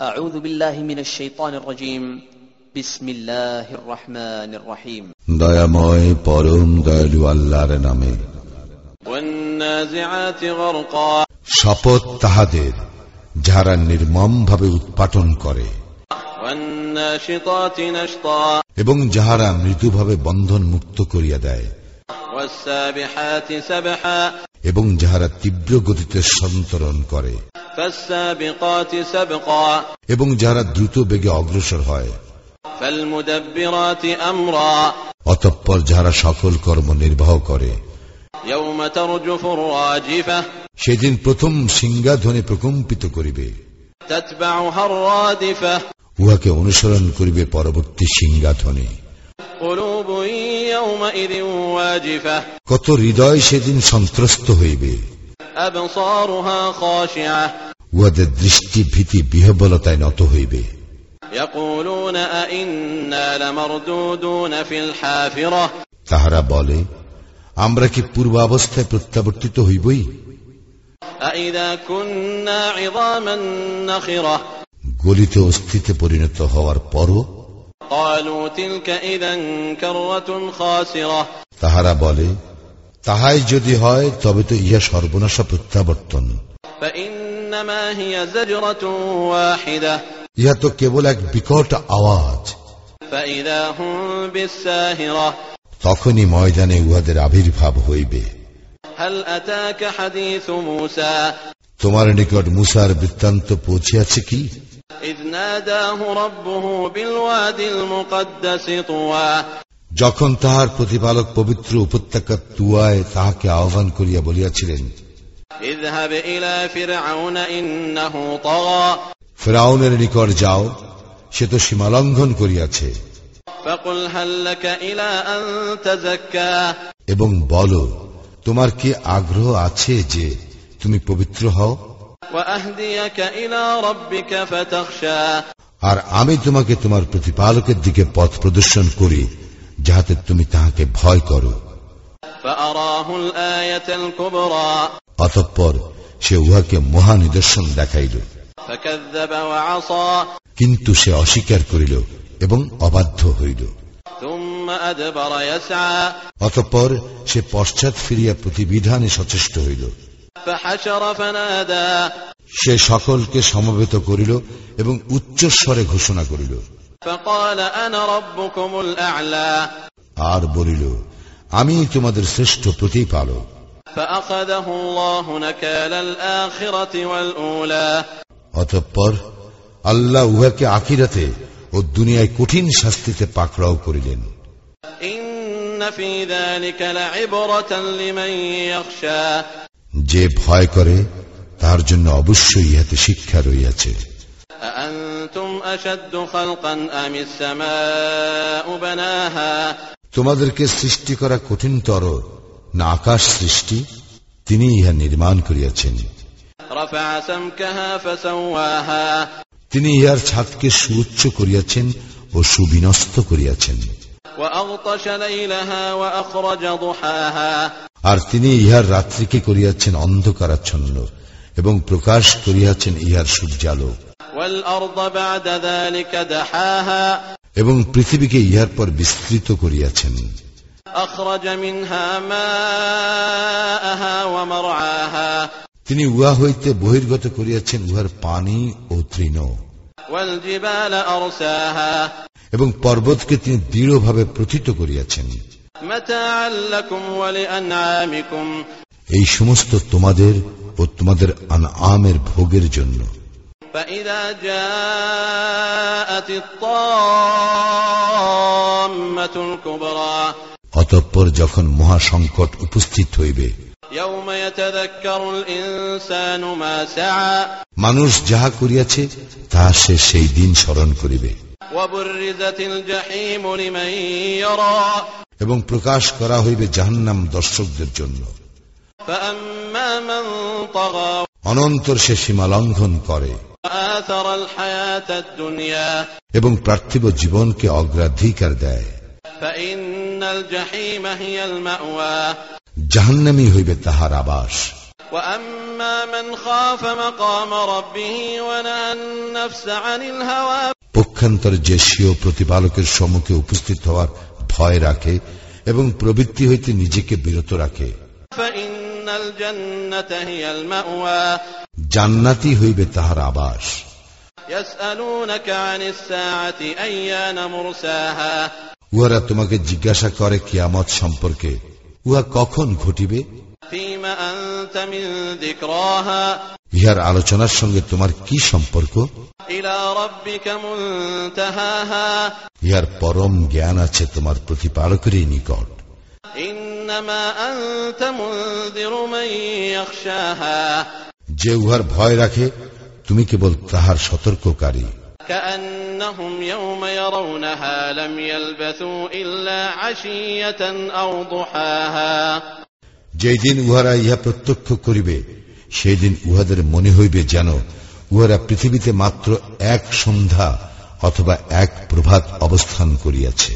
أعوذ بالله من الشيطان الرجيم بسم الله الرحمن الرحيم দয়াময় পরম দয়ালু আল্লাহর নামে والنازعات غرقا শপথ তাহাদের যাহারা নির্মম ভাবে উৎপাটন করে والناشطات نشطا এবং যাহারা মৃদুভাবে বন্ধন মুক্ত করিয়া দেয় والسابحات سبحا এবং যাহারা তীব্র গতিতে সন্তরণ করে فالسابقات سبقا এবং যারা দ্রুত বেগে অগ্রসর হয়। অতঃপর যারা সফল কর্ম নির্বাহ করে। সেদিন প্রথম সিংহাধনে প্রকম্পিত করিবে। উহাকে অনুসরণ করিবে পরবর্তী সিংহাধনে। কত হৃদয় সেদিন সন্ত্রস্ত হইবে। أبصارها خاشعة উহাদের দৃষ্টি ভীতি বিহবলতায় নত হইবে يقولون أئنا لمردودون في الحافرة তাহারা বলে আমরা কি পূর্বাবস্থায় প্রত্যাবর্তিত হইবই أئذا كنا عظاما نخرة গলিত অস্থিতে পরিণত হওয়ার পরও قالوا تلك إذا كرة خاسرة তাহারা বলে তাহাই যদি হয় তবে তো ইহা সর্বনাশা প্রত্যাবর্তন فإنما هي زجرة واحدة ইহা তো কেবল এক বিকট আওয়াজ فإذا هم بالساهرة তখনই ময়দানে উহাদের আবির্ভাব হইবে هل أتاك حديث موسى তোমার নিকট মুসার বৃত্তান্ত পৌঁছিয়াছে কি إذ ناداه ربه بالواد المقدس طوى যখন তাহার প্রতিপালক পবিত্র উপত্যকা তুয়ায় তাহাকে আহ্বান করিয়া বলিয়াছিলেন ফেরাউনের নিকট যাও সে তো সীমালঙ্ঘন করিয়াছে। এবং বল তোমার কি আগ্রহ আছে যে তুমি পবিত্র হও? আর আমি তোমাকে তোমার প্রতিপালকের দিকে পথ প্রদর্শন করি। যাহাতে তুমি তাহাকে ভয় করো। অতঃপর সে উহাকে মহা নিদর্শন দেখাইল। কিন্তু সে অস্বীকার করিল এবং অবাধ্য হইল। অতঃপর সে পশ্চাৎ ফিরিয়া প্রতিবিধানে সচেষ্ট হইল। সে সকলকে সমবেত করিল এবং উচ্চস্বরে ঘোষণা করিল। আর বলিল আমি তোমাদের শ্রেষ্ঠ প্রতিপালক। অতঃপর আল্লাহ উহাকে আখিরাতে ও দুনিয়ায় কঠিন শাস্তিতে পাকড়াও করিলেন। যে ভয় করে তার জন্য অবশ্যই ইহাতে শিক্ষা রইয়াছে তোমাদেরকে সৃষ্টি করা কঠিনতর না আকাশ সৃষ্টি তিনি ইহা নির্মাণ করিয়াছেন। তিনি ইহার ছাদকে সুউচ্চ করিয়াছেন ও সুবিনস্ত করিয়াছেন। আর তিনি ইহার রাত্রিকে করিয়াছেন অন্ধকারাচ্ছন্ন এবং প্রকাশ করিয়াছেন ইহার সূর্যালোক। এবং পৃথিবীকে ইহার পর বিস্তৃত করিয়াছেন। তিনি উহা হইতে বহির্গত করিয়াছেন উহার পানি ও তৃণ। এবং পর্বতকে তিনি দৃঢ়ভাবে প্রথিত করিয়াছেন। এই সমস্ত তোমাদের ও তোমাদের আনআমের ভোগের জন্য। فإذا جاءت الطامة الكبرى অতঃপর যখন মহা সংকট উপস্থিত হইবে يوم يتذكر الإنسان ما سعى মানুষ যাহা করিয়াছে তাহা সে সেই দিন স্মরণ করিবে وبرزت الجحيم لمن يرى এবং প্রকাশ করা হইবে জাহান্নাম দর্শকদের জন্য فأما من طغى অনন্তর সে সীমা লঙ্ঘন করে وآثر الحياة الدنيا এবং পার্থিব জীবনকে অগ্রাধিকার দেয়। জাহান্নামি হইবে তাহার আবাস। পক্ষান্তর যে সিও প্রতিপালকের সম্মুখে উপস্থিত হওয়ার ভয় রাখে এবং প্রবৃত্তি হইতে নিজেকে বিরত রাখে। জান্নাতি হইবে তাহার আবাস। উহারা তোমাকে জিজ্ঞাসা করে কিয়ামত সম্পর্কে। উহা কখন ঘটিবে? ইহার আলোচনার সঙ্গে তোমার কি সম্পর্ক? ইহার পরম জ্ঞান আছে তোমার প্রতিপালকেরই নিকট। ইন্নমা আনতা মুনযিরু মান ইখশাহা যে উহার ভয় রাখে তুমি কেবল তাহার সতর্ককারী كأنهم يوم يرونها لم يلبثوا إلا عشية أو ضحاها যেই দিন উহারা ইহা প্রত্যক্ষ করিবে সেই দিন উহাদের মনে হইবে যেন উহারা পৃথিবীতে মাত্র এক সন্ধ্যা অথবা এক প্রভাত অবস্থান করিয়াছে